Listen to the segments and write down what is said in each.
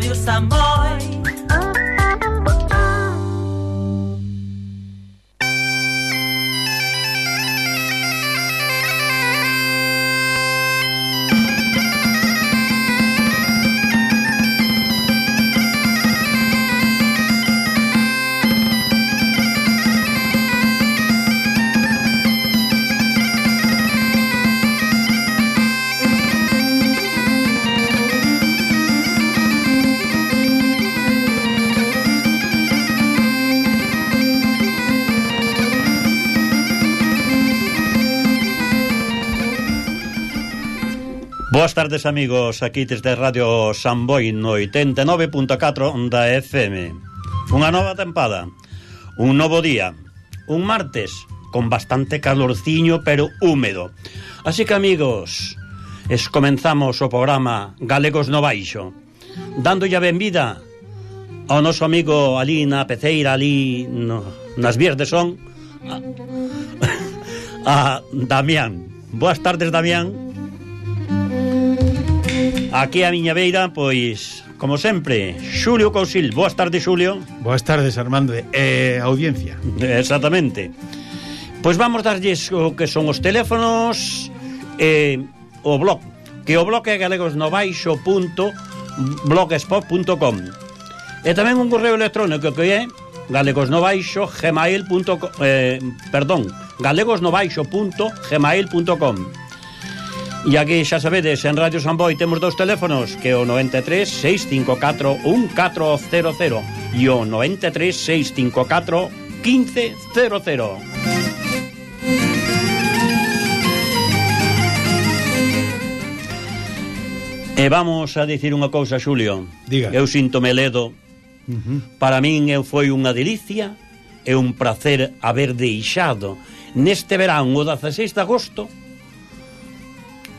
Radio Samoj tardes, amigos, aquí desde Radio Samboy no 89.4 da FM. Unha nova tempada, un novo día, un martes con bastante calorciño pero húmedo. Así que, amigos, es comenzamos o programa Galegos no Baixo, dándolle a benvida ao noso amigo ali na Peceira, ali no, nas vías de son, a, a Damián. Boas tardes, Damián. Aquí a miña beira, pois, como sempre, Xulio Cousil. Boas tardes, Xulio. Boas tardes, Armando. Eh, audiencia. Exactamente. Pois vamos darlles o que son os teléfonos eh, o blog, que o blog é galegosnovaixo.blogspot.com E tamén un correo electrónico que é galegosnovaixo gmail.com eh, perdón, galegosnovaixo.gmail.com E aquí xa sabedes, en Radio San Boi temos dous teléfonos, que é o 93 654 1400 e o 93 654 1500. E vamos a dicir unha cousa, Xulio. Diga. Eu síntome ledo. Uh -huh. Para min eu foi unha delicia e un placer haber deixado neste verán o 16 de agosto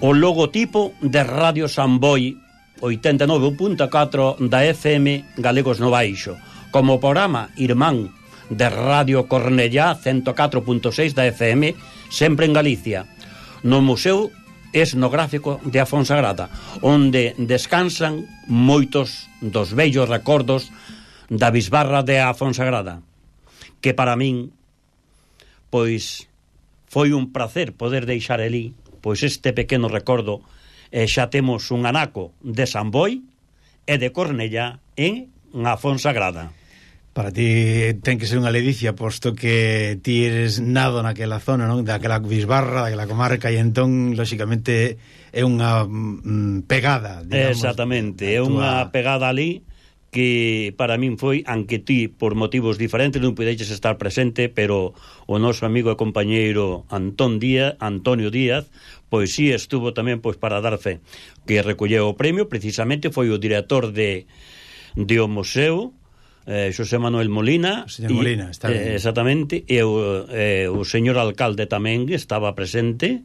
o logotipo de Radio Samboy 89.4 da FM Galegos no Baixo, como programa Irmán de Radio Cornellá 104.6 da FM, sempre en Galicia, no Museo Etnográfico de Afonsagrada, onde descansan moitos dos bellos recordos da bisbarra de Afonsagrada, que para min, pois, foi un placer poder deixar elí pois este pequeno recordo eh, xa temos un anaco de San Boi e de Cornella en a Fonsagrada. Para ti ten que ser unha ledicia, posto que ti eres nado naquela zona, non? daquela bisbarra, daquela comarca, e entón, lóxicamente, é unha mm, pegada. Digamos, Exactamente, é unha pegada ali que para min foi, anque ti por motivos diferentes non pudeches estar presente, pero o noso amigo e compañeiro Antón Díaz, Antonio Díaz, pois si sí, estuvo tamén pois para dar fe. Que recolleu o premio precisamente foi o director de de o museo eh, Xosé Manuel Molina, señor Molina está eh, exactamente e o, eh, o señor alcalde tamén estaba presente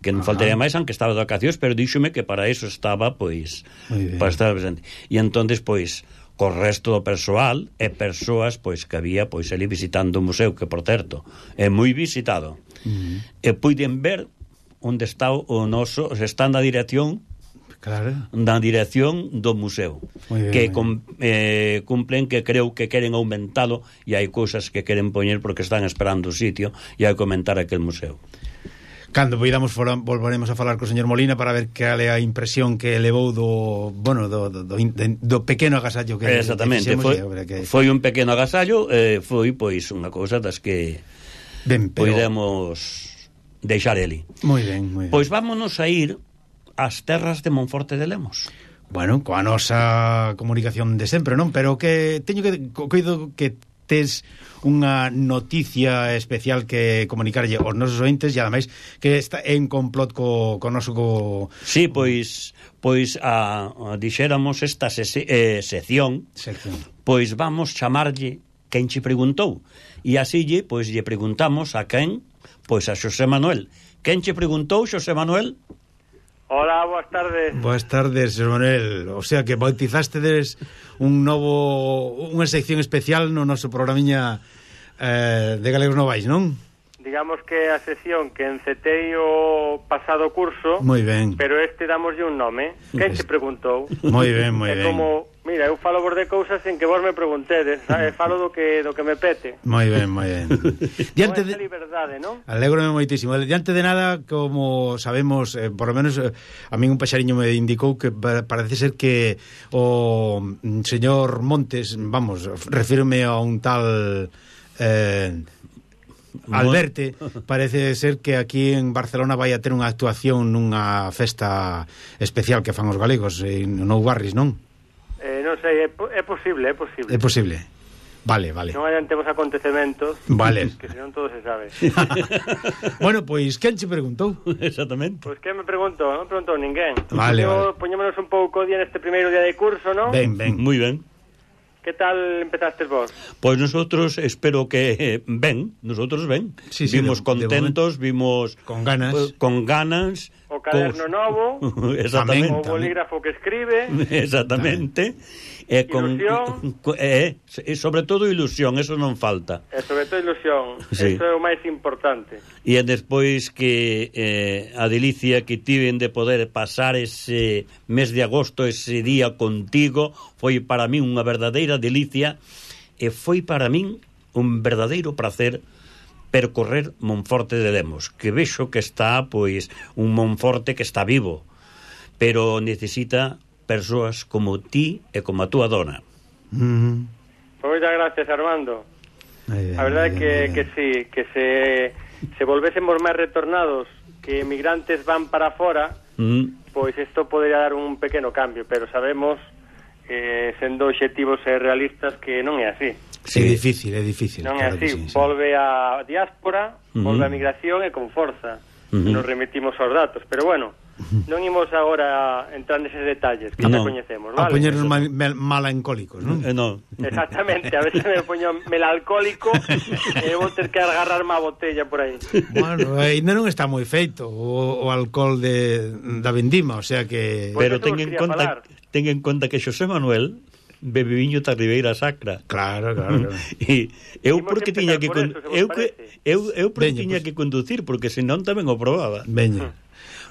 que non Ajá. faltaría máis aunque estaba de vacacións pero díxome que para eso estaba pois para estar presente e entonces pois co resto do persoal e persoas pois que había pois ali visitando o museo que por certo é moi visitado uh -huh. e puiden ver onde está o noso está na dirección Claro. na dirección do museo bien, que com, eh, cumplen que creo que queren aumentalo e hai cousas que queren poñer porque están esperando o sitio e hai que aumentar aquel museo Cando poidamos volveremos a falar co señor Molina para ver que é a impresión que levou do, bueno, do, do, do, do pequeno agasallo que Exactamente, que foi, que... foi un pequeno agasallo, eh, foi pois unha cousa das que ben, pero... podemos deixar ele. Moi ben, moi ben. Pois vámonos a ir ás terras de Monforte de Lemos. Bueno, coa nosa comunicación de sempre, non? Pero que teño que coido que tes unha noticia especial que comunicarlle aos nosos ointes e ademais que está en complot co, co noso co... Sí, pois pois a, a dixéramos esta se, eh, sección, sección, pois vamos chamarlle quen che preguntou. E así lle, pois lle preguntamos a quen, pois a Xosé Manuel. Quen che preguntou, Xosé Manuel? Hola, boas tardes. Boas tardes, Manuel. O sea que bautizástedes un novo unha sección especial no noso programiña eh, de Galegos Novais, non? Digamos que a sección que encetei o pasado curso, moi ben. pero este damoslle un nome. Quen se preguntou? Moi ben, moi ben. Como Mira, eu falo vos de cousas sen que vos me preguntedes, sabe? falo do que do que me pete. Moi ben, moi ben. Diante de liberdade, non? Alégrome moitísimo. Diante de nada, como sabemos, eh, por lo menos eh, a min un paxariño me indicou que parece ser que o mm, señor Montes, vamos, refírome a un tal eh, Alberte, parece ser que aquí en Barcelona vai a ter unha actuación nunha festa especial que fan os galegos eh, en Nou Barris, non? non sei, é, é posible, é posible. É posible. Vale, vale. Non adiantemos acontecementos, vale. que senón todo se sabe. bueno, pois, quen che preguntou? Exactamente. Pois, pues, quen me preguntou? Non preguntou ninguén. Vale, Yo, vale. Poñémonos un pouco día neste primeiro día de curso, non? Ben, ben. Moi ben. Que tal empezaste vos? Pois nosotros espero que eh, ben, nosotros ben. Sí, sí, vimos de, contentos, de vimos con ganas, con ganas o caderno novo, Exactamente. o bolígrafo que escribe, exactamente. E con ilusión, e, e sobre todo ilusión, eso non falta. E sobre todo ilusión, sí. eso é o máis importante. E despois que eh, a delicia que tiven de poder pasar ese mes de agosto, ese día contigo, foi para min unha verdadeira delicia e foi para min un verdadeiro placer percorrer Monforte de Lemos, que vexo que está, pois, un Monforte que está vivo, pero necesita persoas como ti e como a túa dona. Mm -hmm. Pois moitas gracias, Armando. Bien, a verdade é que, bien. que sí, que se, se volvésemos máis retornados, que emigrantes van para fora, mm -hmm. pois isto poderia dar un pequeno cambio, pero sabemos eh, sendo obxectivos e realistas que non é así. Sí, é difícil, é difícil. Non claro é así, sí, sí. volve a diáspora, uh -huh. volve a migración e con forza. Uh -huh. Nos remitimos aos datos, pero bueno, non imos agora entrar neses detalles que no. xa coñecemos, vale? A poñernos mal, mal, melancólicos, non? Eh, no. Exactamente, a veces me poño melalcólico e vou ter que agarrarme a botella por aí. Bueno, ainda non está moi feito o, o alcohol de, da vendima, o sea que... Pues pero ten en conta falar ten en conta que Xosé Manuel bebe viño da Ribeira Sacra. Claro, claro. claro. e eu porque tiña que por eso, eu que eu eu porque Veña, tiña pues... que conducir porque senón tamén o probaba. Veña.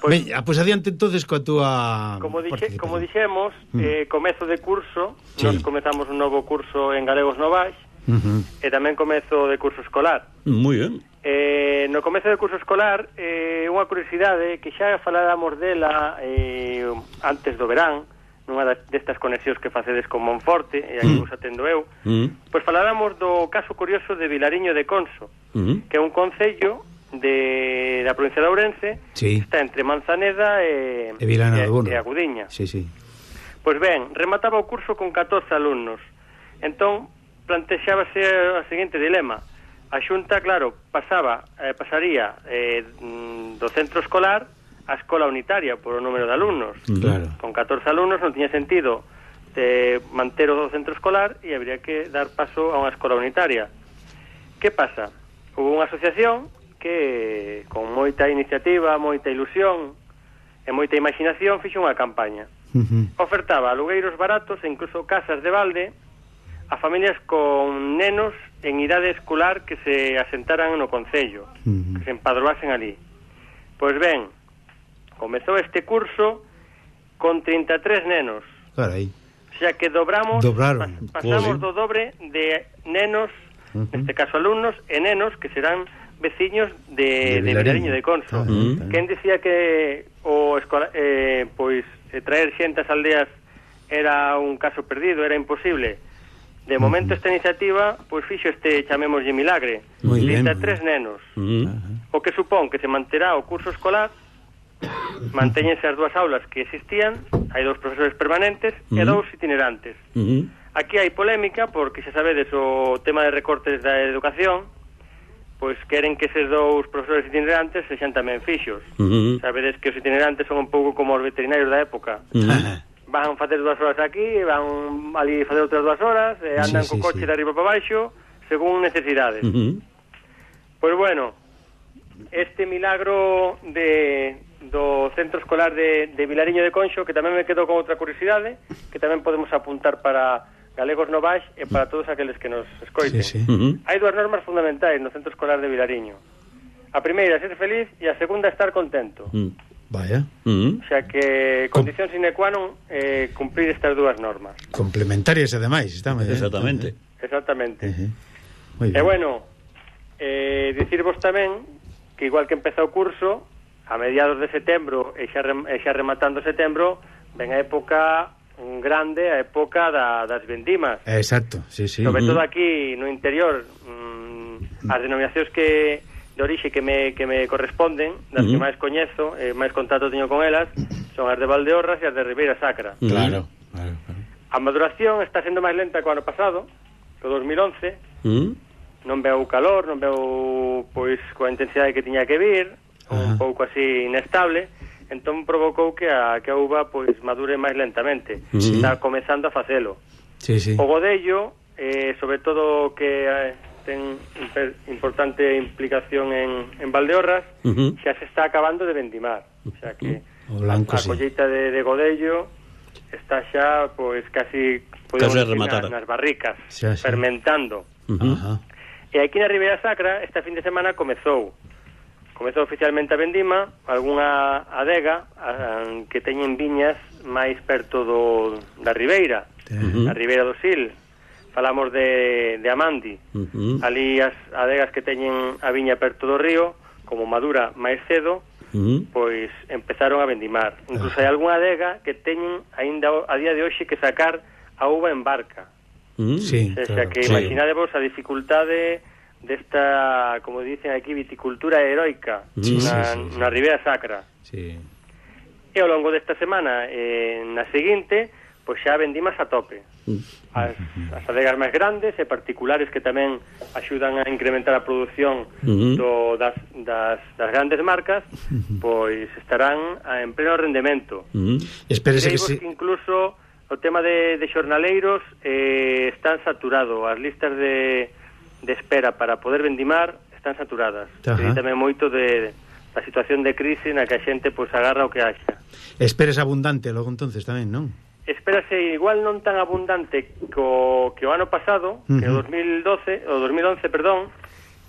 Pois, pues, Veña, pois pues adiante entonces coa túa Como dixe, como dixemos, mm. eh, comezo de curso, sí. nos comezamos un novo curso en Galegos Novais. Uh -huh. e tamén comezo de curso escolar. Moi ben. Eh, no comezo de curso escolar, eh, unha curiosidade que xa faláramos dela eh, antes do verán, nunha das, destas conexións que facedes con Monforte, e aí mm. vos atendo eu, mm. pois faláramos do caso curioso de Vilariño de Conso, mm. que é un concello de, da provincia de Ourense, sí. está entre Manzaneda e, e, Vilana e, e Agudiña. Sí, sí. Pois ben, remataba o curso con 14 alumnos. Entón, plantexábase o seguinte dilema. A xunta, claro, pasaba, eh, pasaría eh, mm, do centro escolar a escola unitaria por o número de alumnos. Claro. Con 14 alumnos non tiña sentido de manter o centro escolar e habría que dar paso a unha escola unitaria. Que pasa? Houve unha asociación que, con moita iniciativa, moita ilusión e moita imaginación, fixo unha campaña. Uh -huh. Ofertaba alugueiros baratos e incluso casas de balde a familias con nenos en idade escolar que se asentaran no Concello, uh -huh. que se empadroasen ali. Pois ben, Comezou este curso con 33 nenos. Carai. Xa que dobramos, Dobraron. Pas, pasamos do dobre de nenos, uh -huh. neste caso alumnos, e nenos que serán veciños de, de, de Vilariño de Conso. Ah, uh -huh. Quen dicía que o escola, eh, pois eh, traer xente ás aldeas era un caso perdido, era imposible. De momento esta iniciativa pois fixo este chamémoslle de milagre. 33 nenos. Uh -huh. O que supón que se manterá o curso escolar Mantéñense as dúas aulas que existían, hai dous profesores permanentes uh -huh. e dous itinerantes. Uh -huh. Aquí hai polémica porque xa sabedes o tema de recortes da educación, pois queren que eses dous profesores itinerantes sexan tamén fixos. Uh -huh. Sabedes que os itinerantes son un pouco como os veterinarios da época. Uh -huh. Van facer dúas horas aquí, van ali facer outras dúas horas, e andan sí, sí, co coche sí. de arriba para baixo, según necesidades. Uh -huh. Pois bueno, este milagro de do Centro Escolar de, de Vilariño de Conxo, que tamén me quedo con outra curiosidade, que tamén podemos apuntar para galegos novais e para todos aqueles que nos escoiten. Sí, sí. Uh -huh. Hai dúas normas fundamentais no Centro Escolar de Vilariño. A primeira, ser feliz, e a segunda, estar contento. Mm. Vaya. Mm -hmm. O sea que condición sine qua non eh, cumprir estas dúas normas. Complementarias, ademais, estamos. Exactamente. Eh? Exactamente. Uh -huh. E bueno, eh, dicirvos tamén que igual que empeza o curso, a mediados de setembro e xa, rem, e xa rematando setembro ven a época grande a época da, das vendimas. Exacto, sí, sí. Sobre mm. todo aquí no interior, mm, as denominacións que de orixe que me, que me corresponden, das uh -huh. que mm. máis coñezo, e máis contacto teño con elas, son as de Valdeorras e as de Ribeira Sacra. Mm. Claro, claro, claro. A maduración está sendo máis lenta que o ano pasado, o 2011, uh -huh. non veo calor, non veo pois coa intensidade que tiña que vir, Ajá. un pouco así inestable, entón provocou que a, que a uva pois madure máis lentamente. Sí. Está comezando a facelo. Sí, sí. O godello, eh, sobre todo que eh, ten importante implicación en, en Valdeorras, uh -huh. xa se está acabando de vendimar. O sea que o blanco, a, a sí. colleita de, de godello está xa pois casi podemos casi decir, nas barricas, xa, xa. fermentando. Uh -huh. E aquí na Ribeira Sacra, esta fin de semana comezou Comezou oficialmente a vendima, algunha adega a, a, que teñen viñas máis perto do, da Ribeira, uh -huh. a Ribeira do Sil. Falamos de, de Amandi. Uh -huh. Ali as adegas que teñen a viña perto do río, como madura máis cedo, uh -huh. pois empezaron a vendimar. Incluso uh -huh. hai algunha adega que teñen aínda a día de hoxe que sacar a uva en barca. Uh -huh. Sí, o sea, claro. que imaginadevos a dificultade desta, como dicen aquí, viticultura heroica sí, na, sí, sí, na Ribeira Sacra. Sí. E ao longo desta semana, eh, na seguinte, pois xa vendimas a tope. Mm. As, as adegas máis grandes e particulares que tamén axudan a incrementar a produción mm-hmm. do, das, das, das grandes marcas, mm-hmm. pois estarán en pleno rendemento. Mm-hmm. Espérese que se... Que incluso o tema de, de xornaleiros eh, están saturado. As listas de de espera para poder vendimar están saturadas. Ajá. E tamén moito de da situación de crise na que a xente pois agarra o que haxa. Esperes abundante logo entonces tamén, non? Espérase igual non tan abundante co que o ano pasado, uh -huh. que o 2012, o 2011, perdón,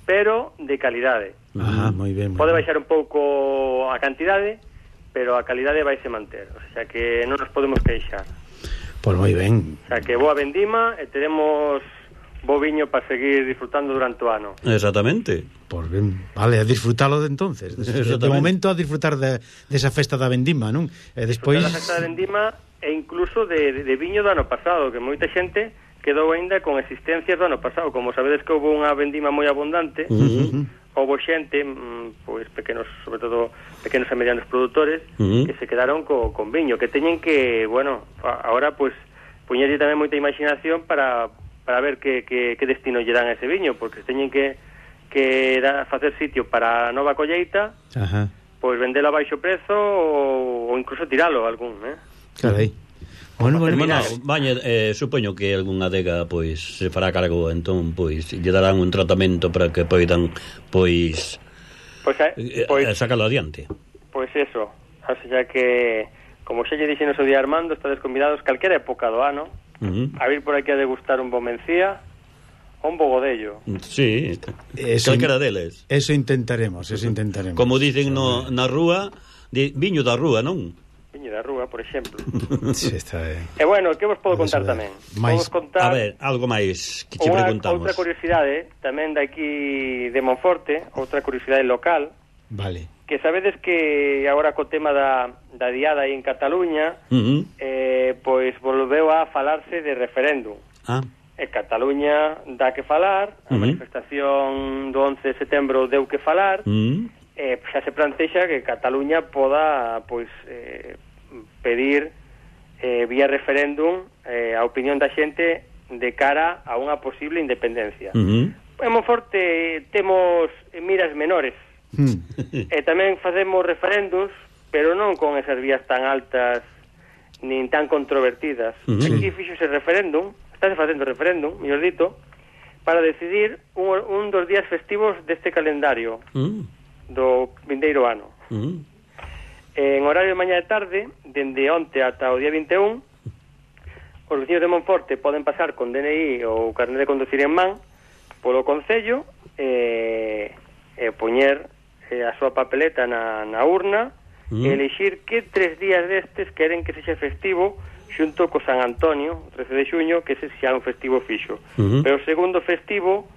pero de calidade. Ah, moi ben. Pode baixar un pouco a cantidade, pero a calidade vai se manter, o sea que non nos podemos queixar. Pois moi ben. O sea que boa vendima e teremos bo viño para seguir disfrutando durante o ano. Exactamente. Por ben, vale, a disfrutalo de entonces. De, de momento a disfrutar de, desa de festa da vendima, non? E despois da festa da vendima e incluso de, de, de viño do ano pasado, que moita xente quedou aínda con existencias do ano pasado, como sabedes que houve unha vendima moi abundante. Uh -huh houve xente, mm, pois pequenos, sobre todo pequenos e medianos produtores uh -huh. que se quedaron co con viño, que teñen que, bueno, a, ahora pois puñerlle tamén moita imaginación para para ver que, que, que destino lle dan a ese viño, porque teñen que, que dar, facer sitio para a nova colleita, Ajá. pois vendelo a baixo prezo ou, ou incluso tiralo algún, eh? Carai. Bueno, bueno, bueno, baña, eh, supoño que algunha adega pois se fará cargo, entón pois lle darán un tratamento para que poidan pois pois, eh, eh, pois sacalo adiante. Pois eso, así que como xa lle dixen o día Armando, estades convidados calquera época do ano -huh. a vir por aquí a degustar un bomencía un bogodello. Sí, eso, calquera deles. Eso intentaremos, eso intentaremos. Como dicen no, na rúa, de, viño da rúa, non? Viño da rúa, por exemplo. sí, está ben. E bueno, que vos podo contar tamén? Mais... Vos contar... A ver, algo máis que te preguntamos. Outra curiosidade, tamén daqui de Monforte, outra curiosidade local. Vale que sabedes que agora co tema da, da diada aí en Cataluña, uh -huh. eh, pois volveu a falarse de referéndum. Ah. E Cataluña dá que falar, a uh -huh. manifestación do 11 de setembro deu que falar, uh -huh. eh, xa se plantexa que Cataluña poda pois eh, pedir eh, vía referéndum eh, a opinión da xente de cara a unha posible independencia. Uh -huh. En Monforte temos miras menores Mm. E tamén facemos referendos, pero non con esas vías tan altas nin tan controvertidas. Mm -hmm. Aquí fixose referéndum, estáse facendo referéndum, mellor dito, para decidir un, un dos días festivos deste calendario mm. do vindeiro ano. Mm. En horario de mañá e tarde, dende onte ata o día 21, os vecinos de Monforte poden pasar con DNI ou carnet de conducir en man polo Concello e, e poñer eh, a súa papeleta na, na urna mm. e elixir que tres días destes queren que sexa festivo xunto co San Antonio, 13 de xuño, que se xa un festivo fixo. Uh -huh. Pero o segundo festivo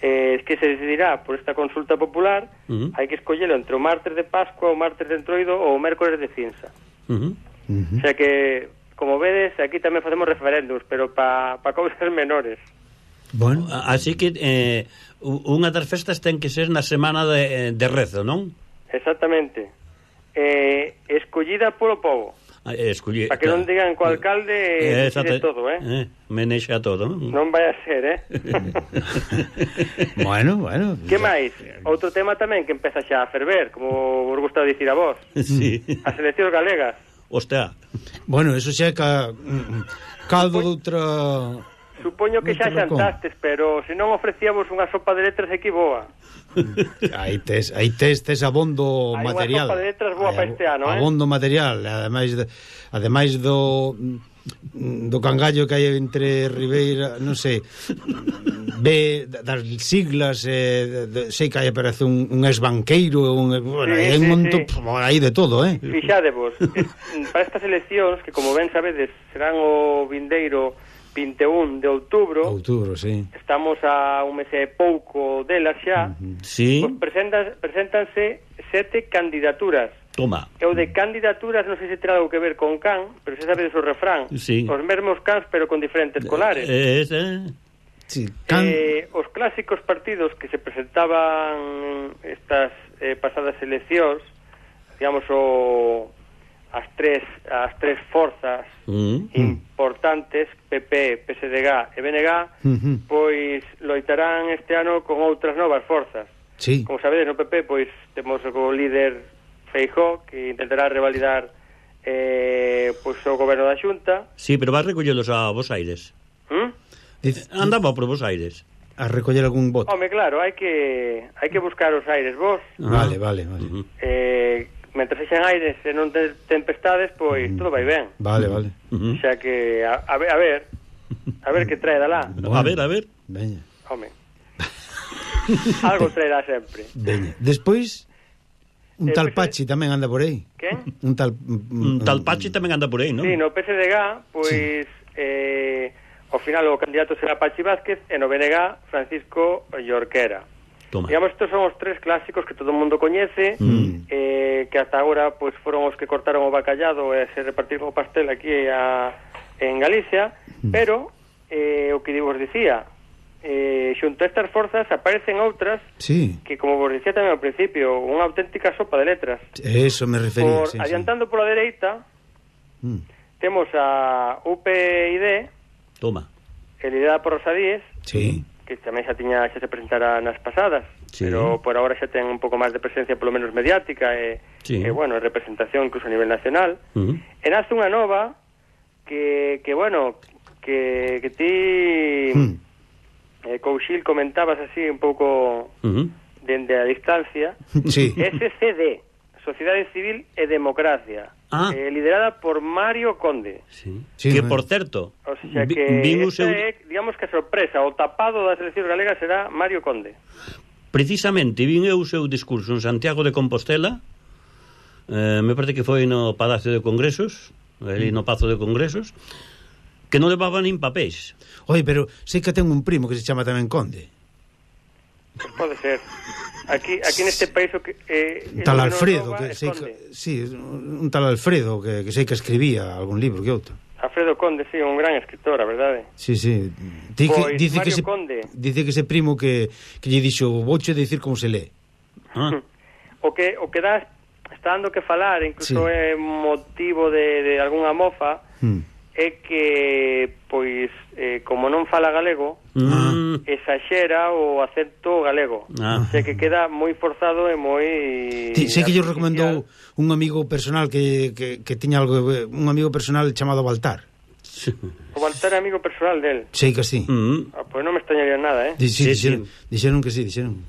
eh, que se decidirá por esta consulta popular, uh -huh. hai que escollelo entre o martes de Pascua, o martes de Entroido ou o mércores de Cinza. Uh -huh. Uh -huh. O sea que, como vedes, aquí tamén facemos referéndums, pero para pa cousas menores. Bueno, así que eh, unha das festas ten que ser na semana de, de rezo, non? Exactamente. Eh, escollida polo povo. Eh, ah, escolli... Para que non digan co alcalde eh, exacta... todo, eh? eh menexa todo. Non vai a ser, eh? bueno, bueno. Que máis? Outro tema tamén que empeza xa a ferver, como vos gusta dicir a vos. Sí. As eleccións galegas. Hostia. Bueno, eso xa é ca... caldo pois- doutra... Supoño que xa xantastes, pero se non ofrecíamos unha sopa de letras aquí boa. aí tes, aí tes, tes abondo hai material. Hai unha sopa de letras boa para este ano, abondo eh? Abondo material, ademais de, ademais do do cangallo que hai entre Ribeira, non sei, ve das siglas, eh, de, sei que hai aparece un, un esbanqueiro, un, bueno, sí, hai un monto, sí. Pf, hai de todo, eh. Fixadevos, eh, para estas eleccións que como ben sabedes serán o vindeiro 21 de outubro. Outubro, sí. Estamos a un mes e pouco dela xa. Uh -huh. Sí. Pues presentas, preséntanse sete candidaturas. Toma. Eu de candidaturas non sei se terá algo que ver con can, pero se sabe o refrán. Sí. Os mesmos cans, pero con diferentes eh, colares. Eh, eh, eh. Sí, can... eh, os clásicos partidos que se presentaban estas eh, pasadas eleccións, digamos, o as tres as tres forzas mm, importantes PP, PSDG e BNG, mm -hmm. pois loitarán este ano con outras novas forzas. Sí. Como sabedes, no PP pois temos o líder Feijó que intentará revalidar eh, pois o goberno da Xunta. Sí, pero vas recollelos a Vos Aires. ¿Mm? Diz, Andaba por Vos Aires a recoller algún voto. Home, claro, hai que hai que buscar os aires vos. Vale, vale, vale. Eh mentre fixen aires se non te tempestades, pois mm. todo vai ben. Vale, vale. Uh -huh. O sea que a, a ver, a ver, a ver que trae dalá. Bueno, a ver, a ver. Veña. Home. Algo traerá sempre. Veña. Despois Un eh, tal Pachi eh, tamén anda por aí. Quen? Un tal un, un tal Pachi tamén anda por aí, non? Sí, no PSDG, pois sí. eh, ao final o candidato será Pachi Vázquez e no BNG Francisco Llorquera. Toma. Digamos, estes son os tres clásicos que todo o mundo coñece, mm. eh, que ata agora pois, foron os que cortaron o bacallado e eh, se repartiron o pastel aquí a, en Galicia, mm. pero eh, o que vos dicía, eh, xunto a estas forzas aparecen outras sí. que, como vos dicía tamén ao principio, unha auténtica sopa de letras. Eso me refería, Por, sí, Adiantando sí. pola dereita, mm. temos a UPID, Toma. liderada por Rosadíez, sí que tamén xa tiña xa se presentara nas pasadas, sí. pero por agora xa ten un pouco máis de presencia polo menos mediática e, sí. e bueno, representación incluso a nivel nacional. Uh -huh. E nace unha nova que, que bueno, que, que ti hmm. eh, Couchil comentabas así un pouco uh -huh. dende a distancia. Sí. SCD, Sociedade Civil e Democracia. Ah. Eh, liderada por Mario Conde. Sí. sí que, por certo, o sea que vi, esta seu... é, digamos que a sorpresa, o tapado da selección galega será Mario Conde. Precisamente, vin eu o seu discurso en Santiago de Compostela, eh, me parece que foi no Palacio de Congresos, ali mm. no Pazo de Congresos, que non levaba nin papéis. Oi, pero sei que ten un primo que se chama tamén Conde. Pode ser. Aquí aquí neste país o que eh Tal Alfredo que sei que, sí, un tal Alfredo que, que sei que escribía algún libro que outro. Alfredo Conde, sí, un gran escritor, a verdade. Sí, sí. Di que, pois, dice Mario que se, Conde. dice que ese primo que que lle dixo boche de dicir como se lee. Ah. o que o que dá está dando que falar, incluso sí. é motivo de, de algunha mofa. Hmm é que pois eh, como non fala galego mm. exaxera o acento galego ah. sei que queda moi forzado e moi sí, sei que yo recomendou un amigo personal que, que, que tiña algo un amigo personal chamado Baltar o Baltar é amigo personal del sei que sí mm. ah, pois pues non me extrañaría nada eh? Dixi, sí, dixeron, sí. dixeron que sí, dixeron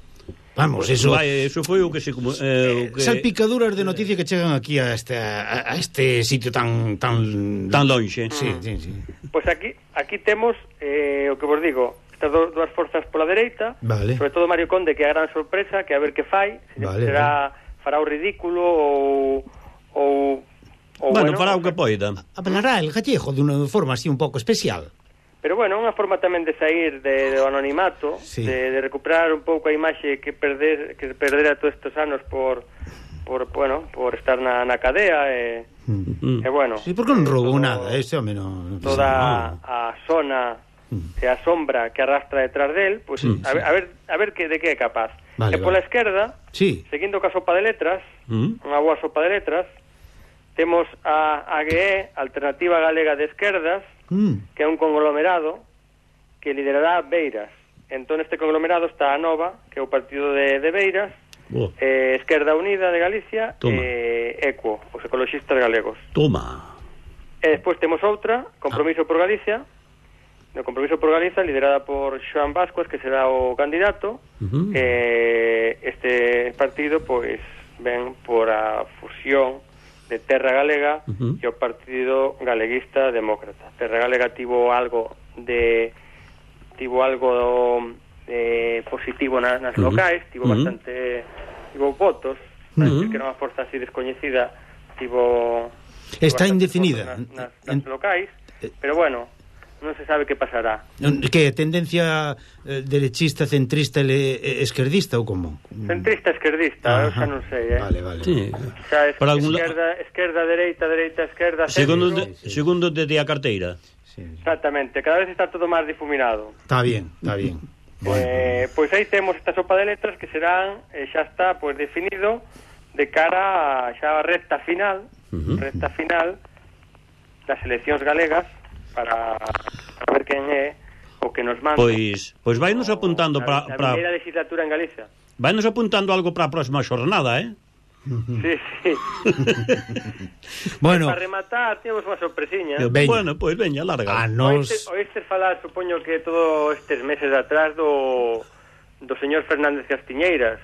Vamos, eso... Vai, eso foi o que se... Como, Eh, o que... Salpicaduras de noticia que chegan aquí a este, a, a este sitio tan... Tan, tan longe. Sí, mm. sí, sí. Pois pues aquí, aquí temos, eh, o que vos digo, estas do, dúas forzas pola dereita, vale. sobre todo Mario Conde, que é a gran sorpresa, que a ver que fai, se vale, será, fará o ridículo ou... ou Ou, bueno, bueno, fará o que poida. Hablará el gallego de unha forma así un pouco especial. Pero bueno, unha forma tamén de sair de, do anonimato, sí. de, de recuperar un pouco a imaxe que perder que perdera todos estes anos por por bueno, por estar na, na cadea e mm. e bueno. Sí, porque non roubou nada, ese home non. Toda a, a zona mm. e a sombra que arrastra detrás del, pues mm, a, sí. a ver a ver que de que é capaz. Vale, e pola vale. esquerda, sí. seguindo ca sopa de letras, mm. unha boa sopa de letras, temos a, AGE, Alternativa Galega de Esquerdas, mm. que é un conglomerado que liderará Beiras. Entón este conglomerado está a Nova, que é o partido de, de Beiras, oh. eh, Esquerda Unida de Galicia Toma. e eh, ECO, os ecologistas galegos. Toma. E despois temos outra, Compromiso ah. por Galicia, no Compromiso por Galicia liderada por Xoan Vascuas, que será o candidato. Uh -huh. eh, este partido pois ven por a fusión de Terra Galega uh -huh. e o Partido Galeguista Demócrata. Terra Galega tivo algo de tivo algo eh, positivo na, nas uh -huh. locais, tivo uh -huh. bastante tivo votos, uh -huh. que era unha forza así descoñecida, tivo está indefinida nas, nas, nas en... locais, pero bueno, non se sabe que pasará. Que tendencia eh, derechista, centrista e esquerdista ou como? Centrista esquerdista, Ajá. xa non sei, eh. Vale, vale. Sí. Xa es, Para algún la- esquerda, esquerda, dereita, dereita, esquerda, Segundo, centro. de, segundo de, de a carteira. Sí, sí. Exactamente, cada vez está todo máis difuminado. Está bien, está bien. Eh, bueno. Eh, pois aí temos esta sopa de letras que serán eh, xa está pois definido de cara a, xa a recta final, recta final das eleccións galegas para, para ver quen é o que nos manda. Pois, pois vai nos apuntando para... A, pra... primeira legislatura en Galicia. Vai nos apuntando algo para a próxima xornada, eh? Sí, sí. bueno, para rematar, temos unha sorpresiña. Veña. Bueno, pois pues, veña, larga. A nos... Oeste, oeste falar, supoño que todos estes meses atrás do, do señor Fernández Castiñeiras,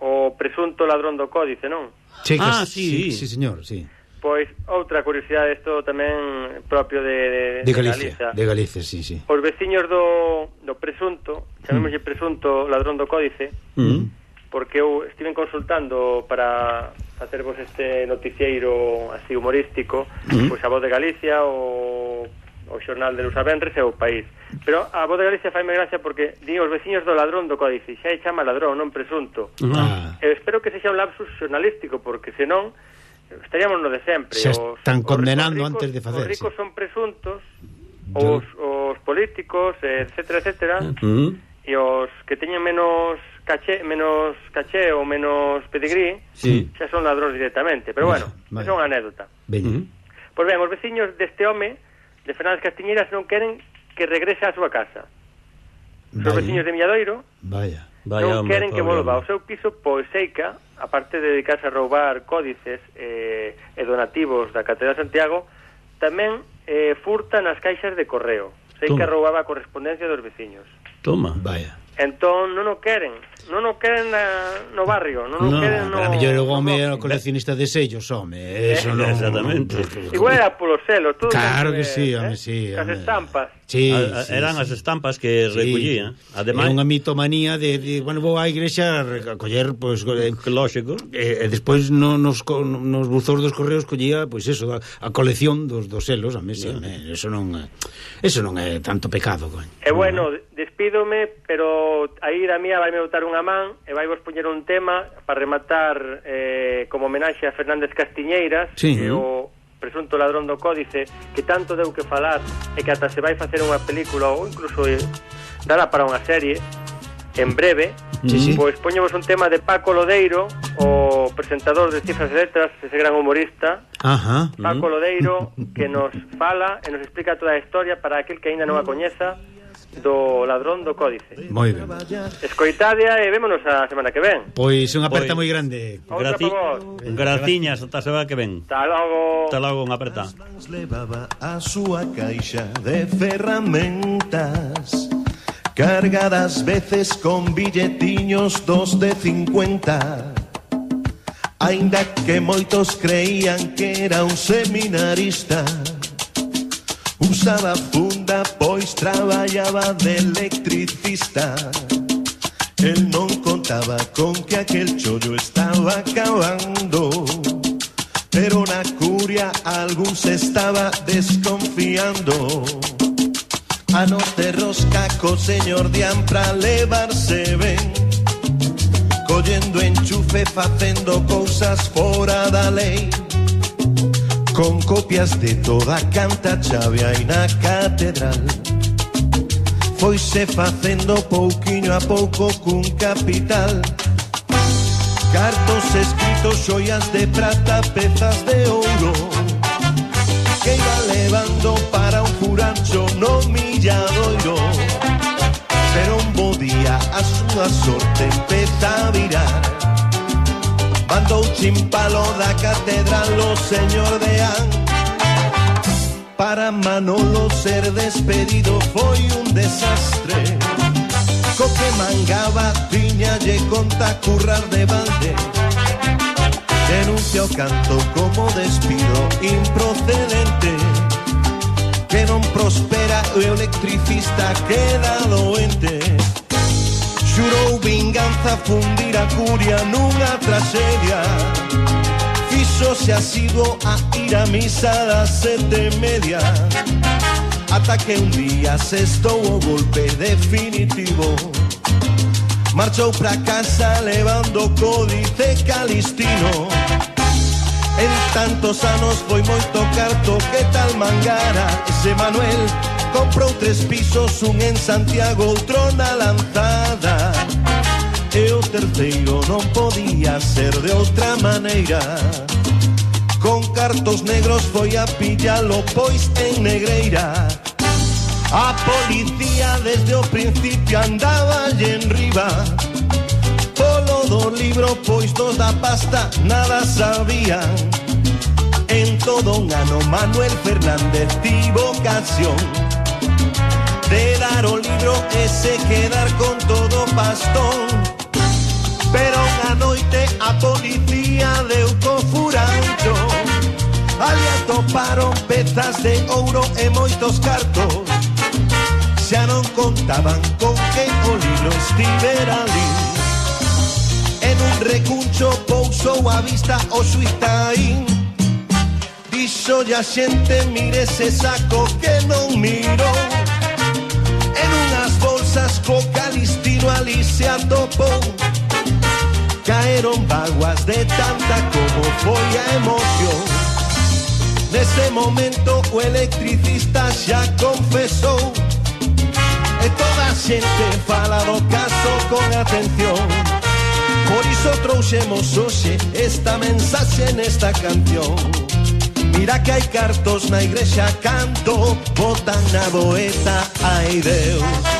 o presunto ladrón do Códice, non? Chicas, ah, sí, sí, sí, señor, sí. Pois outra curiosidade, isto tamén propio de, de, de Galicia, de Galicia. De Galicia, sí, sí. Os veciños do, do presunto, chamémoslle mm. presunto ladrón do códice, mm. porque eu estiven consultando para facervos este noticieiro así humorístico, mm. pois a voz de Galicia, o, o xornal de Lusa Benres e o país. Pero a voz de Galicia faime gracia porque di os veciños do ladrón do códice, xa e chama ladrón, non presunto. Ah. Eu espero que sexa un lapsus xornalístico, porque senón estaríamos no de sempre. Se están os, condenando os ricos, antes de facer. Os ricos sí. son presuntos, os, os políticos, etcétera, etcétera, uh -huh. e os que teñen menos caché, menos caché ou menos pedigrí, sí. xa son ladróns directamente. Pero bueno, vale. é unha anécdota. Ben. Pois ben, os veciños deste home, de Fernández Castiñeiras, non queren que regrese á súa casa. Os veciños de Milladoiro Vaya. Vaya non queren que volva ao seu piso pois seica aparte de dedicarse a roubar códices eh, e donativos da Catedral de Santiago, tamén eh, furta nas caixas de correo. Sei Toma. que roubaba a correspondencia dos veciños. Toma, vaya. Entón non o queren, non o queren na, eh, no barrio, non o no, queren no... A mellor o home era no, coleccionista de sellos, home, eh, eso eh, non... Exactamente. Igual era polo selo, todo... Claro que sí, home, eh? sí. As estampas. Sí, a, sí, eran sí. as estampas que sí. recollían. Ademais, é unha mitomanía de, de bueno, vou á igrexa a coller pois pues, eh, lógico. E eh, despois no, nos nos buzóns dos correos collía pois pues eso, a, a colección dos dos selos, a mesa, yeah. eh, eso non eso non é tanto pecado, coño. E eh, bueno, despídome, pero aí da mía vai me botar un unha man e vai vos poñer un tema para rematar eh, como homenaxe a Fernández Castiñeiras, sí. que o presunto ladrón do códice, que tanto deu que falar e que ata se vai facer unha película ou incluso eh, dará para unha serie en breve, sí, sí. pois poñemos un tema de Paco Lodeiro, o presentador de Cifras e Letras, ese gran humorista, Ajá. Paco Lodeiro, que nos fala e nos explica toda a historia para aquel que aínda non a coñeza, do Ladrón do Códice. Moi ben. Escoitadea e vémonos a semana que ven. Pois unha aperta pois. moi grande. Outra Graci... Graciñas ata a semana que ven. Hasta logo. Hasta logo, unha aperta. Levaba a súa caixa de ferramentas Cargadas veces con billetiños dos de cincuenta Ainda que moitos creían que era un seminarista Usaba funda pois traballaba de electricista El non contaba con que aquel chollo estaba acabando pero na curia algún se estaba desconfiando. A no te rosca co señor Diampra levarse ben Collendo enchufe facendo cousas fora da lei Con copias de toda canta chave aí na catedral. Foise facendo pouquiño a pouco cun capital. Cartos escritos, xoias de prata, pezas de ouro Que iba levando para un furancho no milladoiro Pero un bo día a súa sorte empeza a virar Mandou chimpalo da catedral o señor de An. Para Manolo ser despedido foi un desastre. Co que mangaba tiña lle conta currar de balde. Denuncia o canto como despido improcedente. Que non prospera o electricista queda doente Xurou vinganza fundir a curia nunha tragedia. Fixose asiduo a ir a misa das sete media. Ata que un día se estou o golpe definitivo. Marchou pra casa levando códice calistino. En tantos anos foi moito carto que tal mangara. Ese Manuel comprou tres pisos Un en Santiago, outro na lanzada. E o terceiro non podía ser de outra maneira Con cartos negros foi a pillalo pois en negreira. A policía desde o principio andaba en riba Polo do libro pois dos da pasta nada sabían En todo un ano Manuel Fernández tivo ocasión De dar o libro e se quedar con todo pastón Pero unha noite a policía deu co furancho. Ali atoparon pezas de ouro e moitos cartos. Xa non contaban con que o libro estivera En un recuncho pousou a vista o suitaín Dixo a xente mire ese saco que non mirou bolsas co calistino ali se atopou Caeron vaguas de tanta como foi a emoción Nese momento o electricista xa confesou E toda a xente fala do caso con atención. Por iso trouxemos hoxe esta mensaxe nesta canción. Mira que hai cartos na igrexa canto Botan na boeta, ai Deus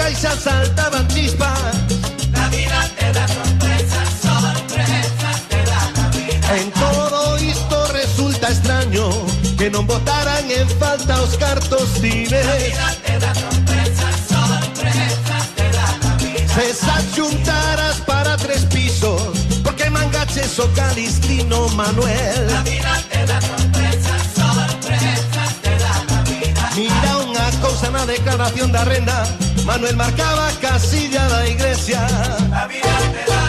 caixa saltaban chispas la vida te da sorpresas, sorpresas te da la vida. En todo isto resulta extraño Que non botaran en falta os cartos cives La vida te da sorpresas, sorpresas te da la vida. Se xuntaras para tres pisos Porque mangaches o calistino Manuel La vida te da sorpresas, sorpresas te da la vida. Mira unha cousa na declaración da renda Manuel marcaba casilla iglesia. La da